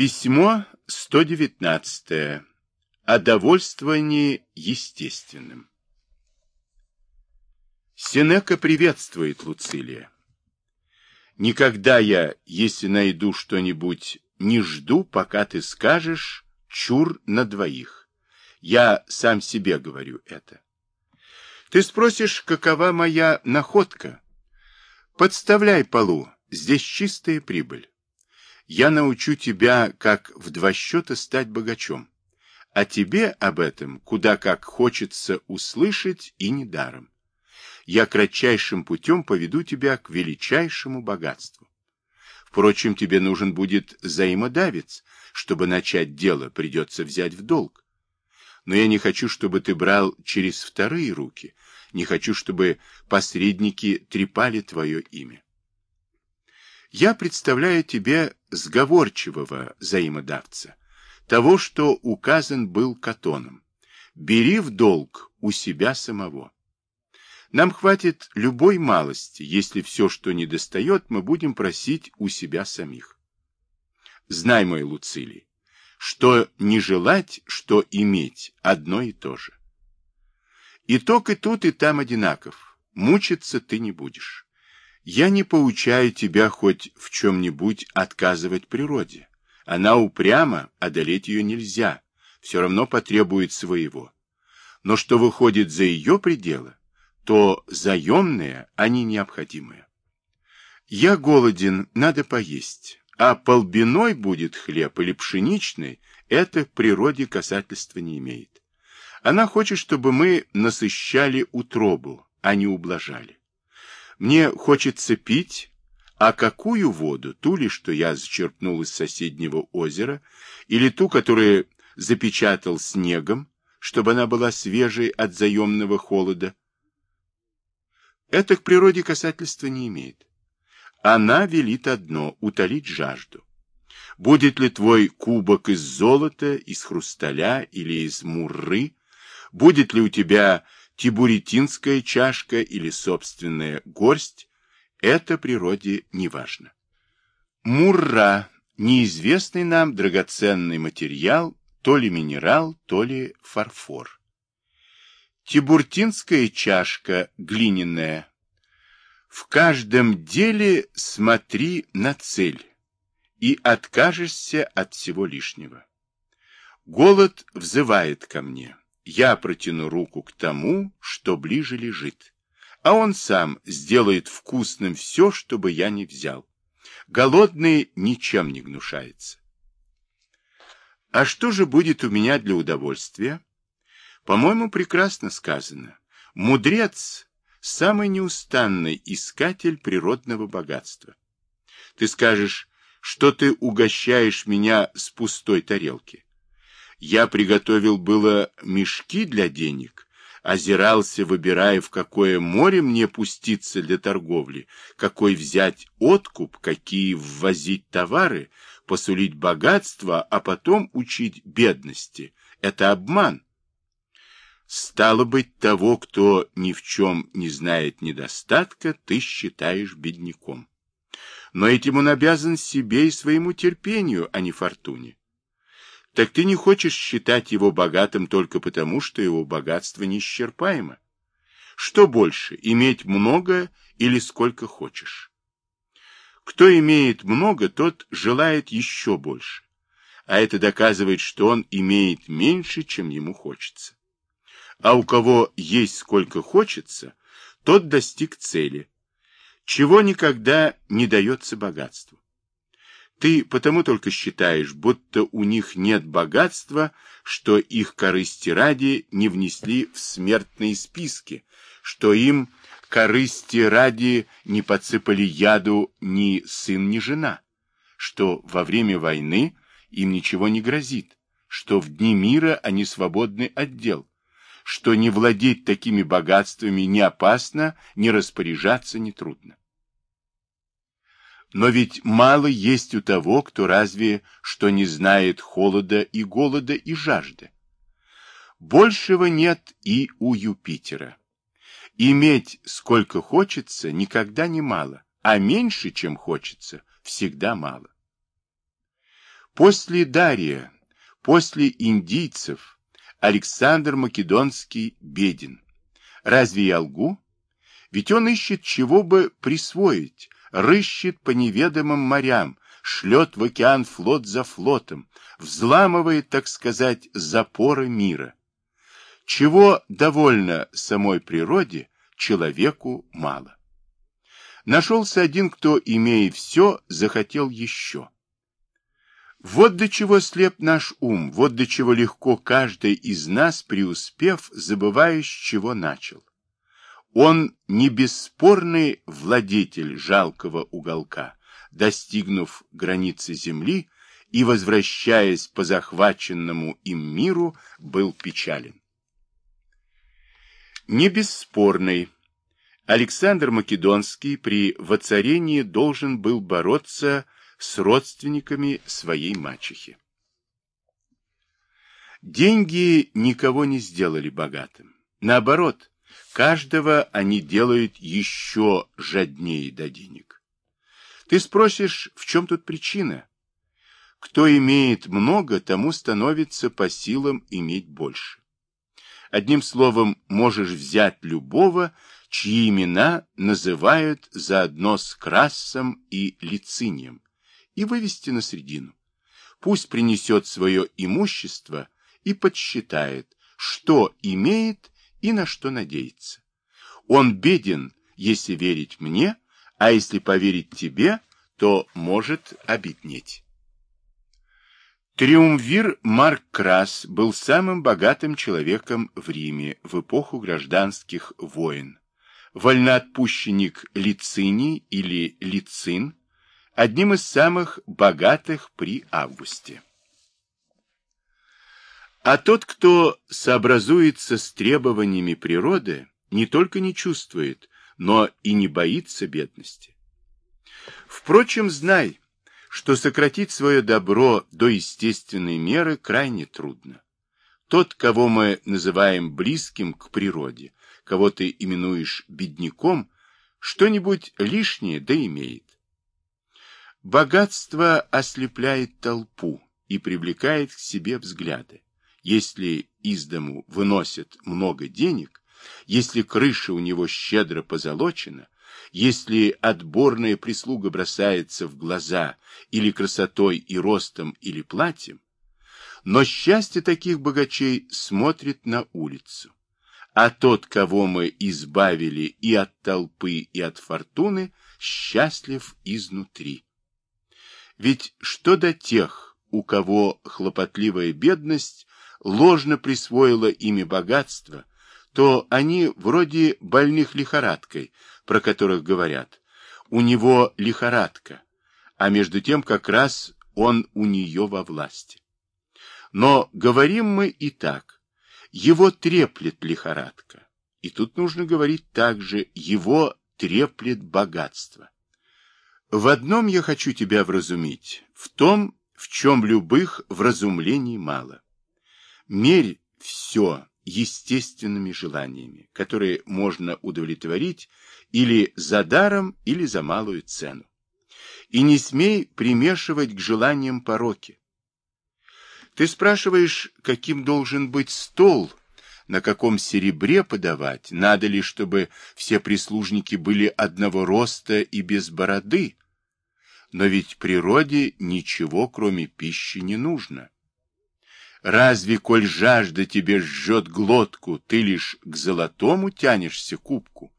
Письмо 119. О довольствовании естественным. Сенека приветствует Луцилия. Никогда я, если найду что-нибудь, не жду, пока ты скажешь «чур на двоих». Я сам себе говорю это. Ты спросишь, какова моя находка? Подставляй полу, здесь чистая прибыль. Я научу тебя, как в два счета стать богачом. А тебе об этом куда как хочется услышать и недаром. Я кратчайшим путем поведу тебя к величайшему богатству. Впрочем, тебе нужен будет взаимодавец. Чтобы начать дело, придется взять в долг. Но я не хочу, чтобы ты брал через вторые руки. Не хочу, чтобы посредники трепали твое имя. Я представляю тебе сговорчивого взаимодавца, того, что указан был Катоном. Бери в долг у себя самого. Нам хватит любой малости, если все, что недостает, мы будем просить у себя самих. Знай, мой Луцилий, что не желать, что иметь, одно и то же. Итог и тут, и там одинаков. Мучиться ты не будешь. Я не поучаю тебя хоть в чем-нибудь отказывать природе. Она упряма, одолеть ее нельзя, все равно потребует своего. Но что выходит за ее пределы, то заемное, а не необходимое. Я голоден, надо поесть, а полбиной будет хлеб или пшеничный, это к природе касательства не имеет. Она хочет, чтобы мы насыщали утробу, а не ублажали. Мне хочется пить, а какую воду? Ту ли, что я зачерпнул из соседнего озера, или ту, которую запечатал снегом, чтобы она была свежей от заемного холода? Это к природе касательства не имеет. Она велит одно — утолить жажду. Будет ли твой кубок из золота, из хрусталя или из мурры? Будет ли у тебя тибуретинская чашка или собственная горсть, это природе не важно. Мурра – неизвестный нам драгоценный материал, то ли минерал, то ли фарфор. Тибуртинская чашка глиняная. В каждом деле смотри на цель и откажешься от всего лишнего. Голод взывает ко мне я протяну руку к тому, что ближе лежит, а он сам сделает вкусным все, чтобы я не взял. Голодный ничем не гнушается. А что же будет у меня для удовольствия? По-моему, прекрасно сказано. Мудрец – самый неустанный искатель природного богатства. Ты скажешь, что ты угощаешь меня с пустой тарелки. Я приготовил было мешки для денег, озирался, выбирая, в какое море мне пуститься для торговли, какой взять откуп, какие ввозить товары, посулить богатство, а потом учить бедности. Это обман. Стало быть, того, кто ни в чем не знает недостатка, ты считаешь бедняком. Но этим он обязан себе и своему терпению, а не фортуне так ты не хочешь считать его богатым только потому, что его богатство неисчерпаемо. Что больше, иметь много или сколько хочешь? Кто имеет много, тот желает еще больше, а это доказывает, что он имеет меньше, чем ему хочется. А у кого есть сколько хочется, тот достиг цели, чего никогда не дается богатству. Ты потому только считаешь, будто у них нет богатства, что их корысти ради не внесли в смертные списки, что им корысти ради не подсыпали яду ни сын, ни жена, что во время войны им ничего не грозит, что в дни мира они свободны от дел, что не владеть такими богатствами не опасно, не распоряжаться не трудно. Но ведь мало есть у того, кто разве что не знает холода и голода и жажды. Большего нет и у Юпитера. Иметь сколько хочется никогда не мало, а меньше, чем хочется, всегда мало. После Дария, после индийцев, Александр Македонский беден. Разве я лгу? Ведь он ищет чего бы присвоить, рыщет по неведомым морям, шлет в океан флот за флотом, взламывает, так сказать, запоры мира. Чего довольно самой природе, человеку мало. Нашелся один, кто, имея все, захотел еще. Вот до чего слеп наш ум, вот до чего легко каждый из нас, преуспев, забывая, с чего начал. Он не бесспорный владетель жалкого уголка, достигнув границы земли и, возвращаясь по захваченному им миру, был печален. Не бесспорный. Александр Македонский при воцарении должен был бороться с родственниками своей мачехи. Деньги никого не сделали богатым. Наоборот, каждого они делают еще жаднее до денег. Ты спросишь, в чем тут причина? Кто имеет много, тому становится по силам иметь больше. Одним словом, можешь взять любого, чьи имена называют заодно с Красом и Лицинием, и вывести на средину. Пусть принесет свое имущество и подсчитает, что имеет и на что надеется. Он беден, если верить мне, а если поверить тебе, то может обеднеть. Триумвир Марк Крас был самым богатым человеком в Риме в эпоху гражданских войн. Вольноотпущенник Лициний или Лицин – одним из самых богатых при Августе. А тот, кто сообразуется с требованиями природы, не только не чувствует, но и не боится бедности. Впрочем, знай, что сократить свое добро до естественной меры крайне трудно. Тот, кого мы называем близким к природе, кого ты именуешь бедняком, что-нибудь лишнее да имеет. Богатство ослепляет толпу и привлекает к себе взгляды. Если из дому выносят много денег, если крыша у него щедро позолочена, если отборная прислуга бросается в глаза или красотой и ростом, или платьем, но счастье таких богачей смотрит на улицу. А тот, кого мы избавили и от толпы, и от фортуны, счастлив изнутри. Ведь что до тех, у кого хлопотливая бедность ложно присвоила ими богатство, то они вроде больных лихорадкой, про которых говорят. У него лихорадка, а между тем как раз он у нее во власти. Но говорим мы и так. Его треплет лихорадка. И тут нужно говорить также, его треплет богатство. В одном я хочу тебя вразумить, в том, в чем любых вразумлений мало. Мерь все естественными желаниями, которые можно удовлетворить или за даром, или за малую цену. И не смей примешивать к желаниям пороки. Ты спрашиваешь, каким должен быть стол, на каком серебре подавать, надо ли, чтобы все прислужники были одного роста и без бороды. Но ведь природе ничего, кроме пищи, не нужно. Разве, коль жажда тебе жжет глотку, ты лишь к золотому тянешься кубку?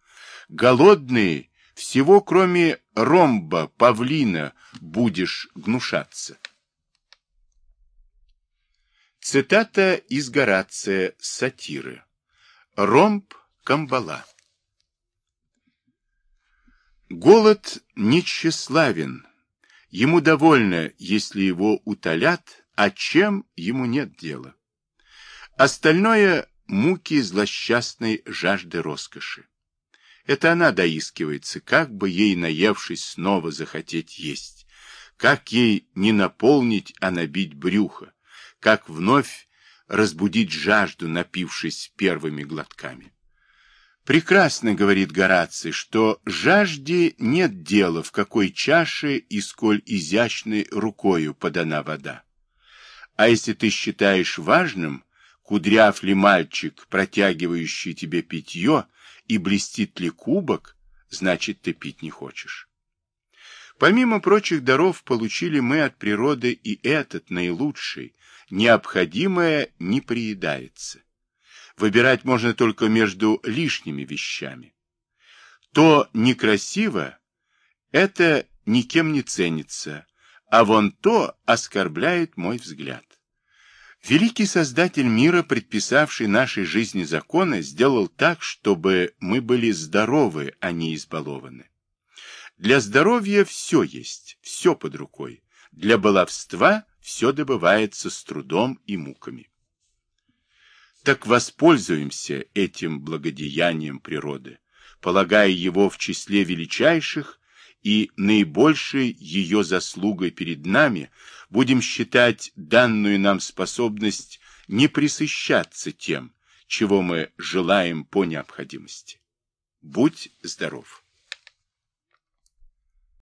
Голодный всего, кроме ромба, павлина, будешь гнушаться. Цитата из Горация сатиры. Ромб Камбала. Голод не тщеславен. Ему довольно, если его утолят, а чем ему нет дела. Остальное — муки злосчастной жажды роскоши. Это она доискивается, как бы ей, наевшись, снова захотеть есть, как ей не наполнить, а набить брюхо, как вновь разбудить жажду, напившись первыми глотками. Прекрасно говорит Гораций, что жажде нет дела, в какой чаше и сколь изящной рукою подана вода. А если ты считаешь важным, кудряв ли мальчик, протягивающий тебе питье, и блестит ли кубок, значит, ты пить не хочешь. Помимо прочих даров, получили мы от природы и этот наилучший, необходимое не приедается. Выбирать можно только между лишними вещами. То некрасиво, это никем не ценится, а вон то оскорбляет мой взгляд. Великий Создатель мира, предписавший нашей жизни законы, сделал так, чтобы мы были здоровы, а не избалованы. Для здоровья все есть, все под рукой. Для баловства все добывается с трудом и муками. Так воспользуемся этим благодеянием природы, полагая его в числе величайших и наибольшей ее заслугой перед нами будем считать данную нам способность не присыщаться тем, чего мы желаем по необходимости. Будь здоров!